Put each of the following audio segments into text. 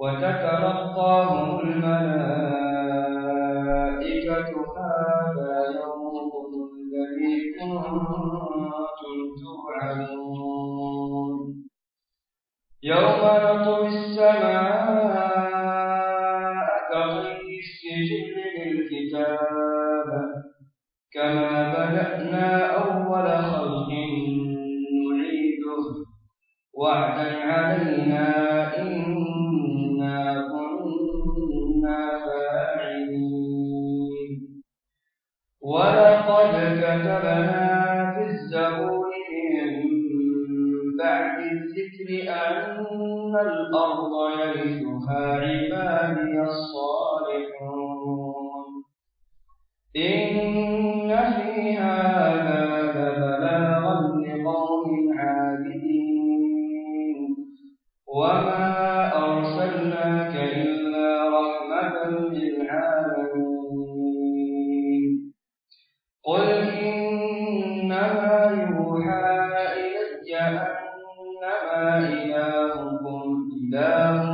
وتتلقاهم الملائكة هذا يومكم الذي كنتم توعدون. يوم نطوي السماء كطي السجل للكتاب. كما بدأنا ولقد كتبنا في الزبور من بعد الذكر أن الأرض يرثها عبادي الصالحون. إن في هذا إله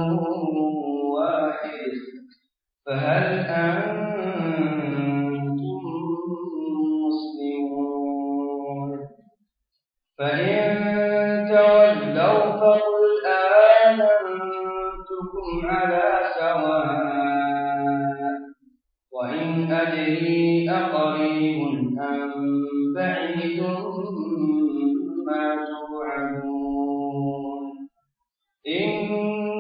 واحد فهل أنتم مسلمون فإن تولوا فقل آمنتكم على سواء وإن أدري أقريب أم بعيد ما توعدون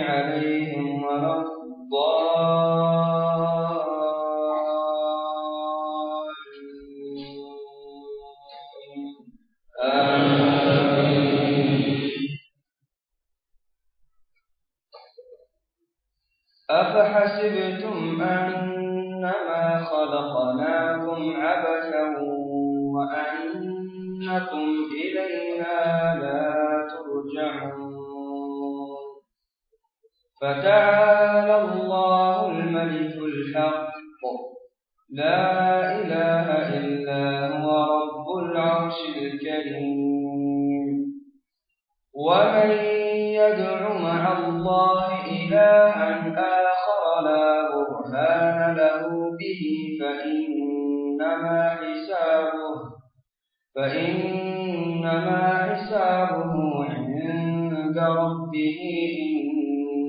عليهم ولا أفحسبتم أنما خلقناكم عبثا وأنكم إلينا لا ترجعون. فتعالى الله الملك الحق. لا إله إلا هو رب العرش الكريم. ومن يدع مع الله إلها آخر لا برهان له به فإن فإنما حسابه فإنما حسابه عند ربه